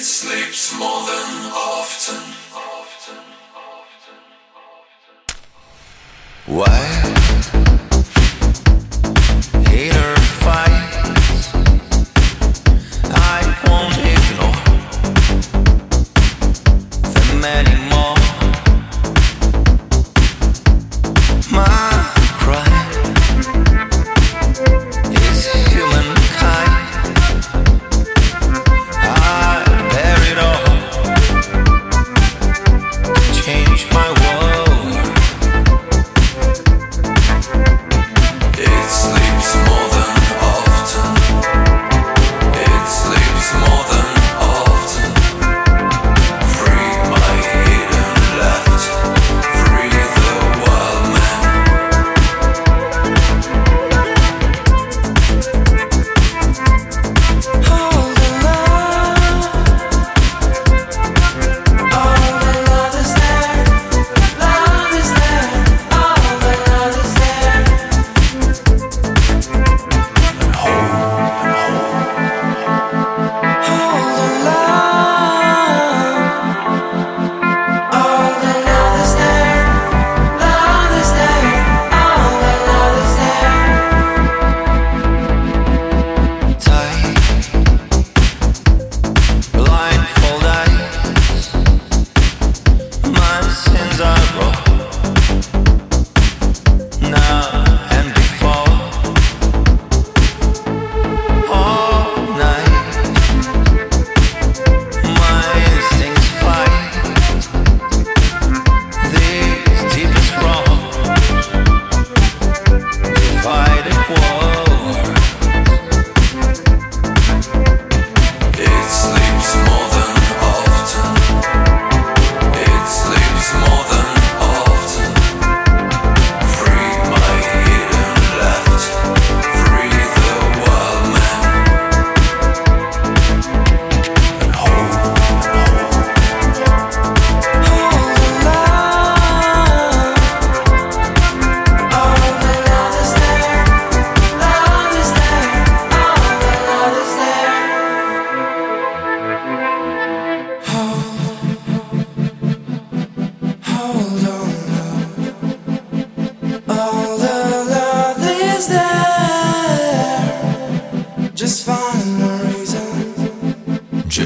It sleeps more than often. Why? change my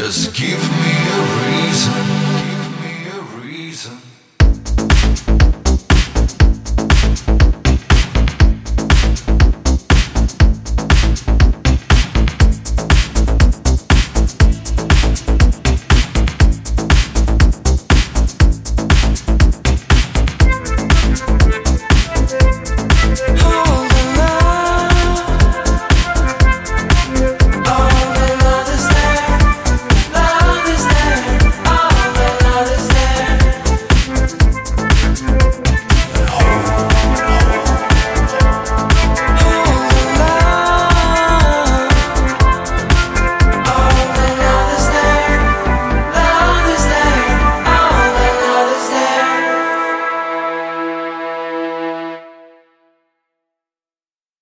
Just give me a reason.